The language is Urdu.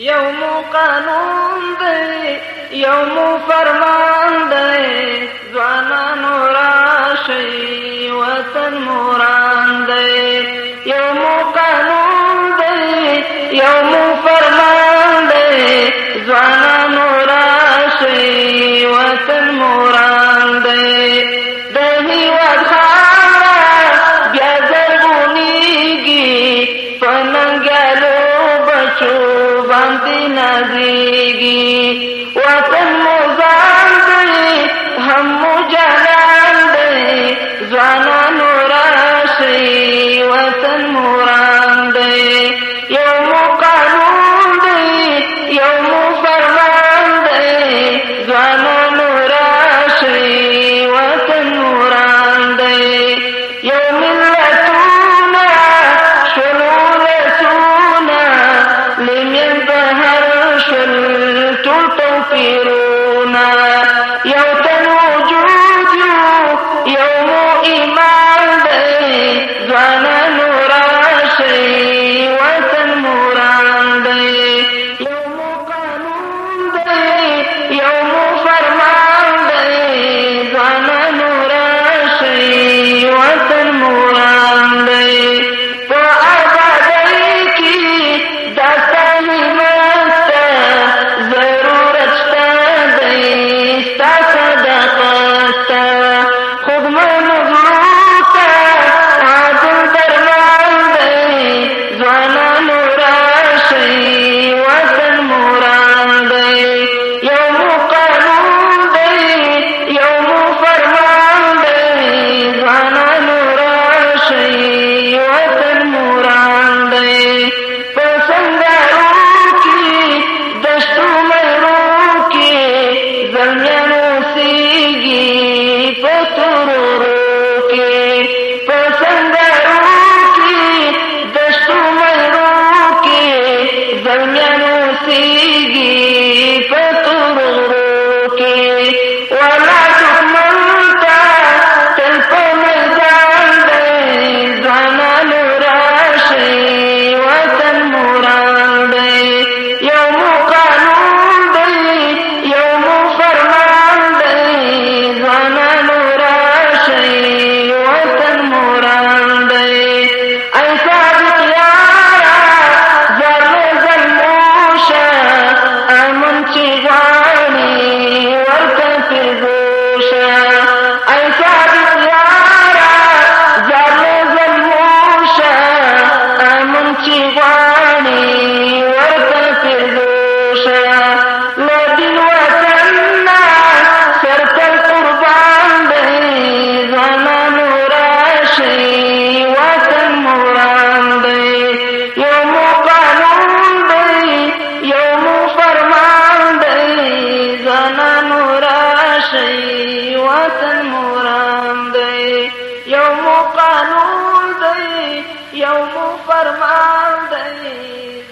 یوم قانون دے، یوم فرمان دے زوانان راشی وطن موران دے. یوم قانون دے، یوم فرمان دے زوانان بخت نازیگی وطن وطن موران دے یوم قانون یوم یوں دئی